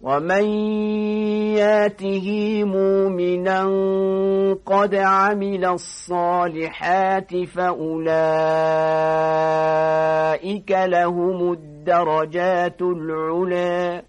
ومن ياته مؤمنا قد عمل الصالحات فأولئك لهم الدرجات العلي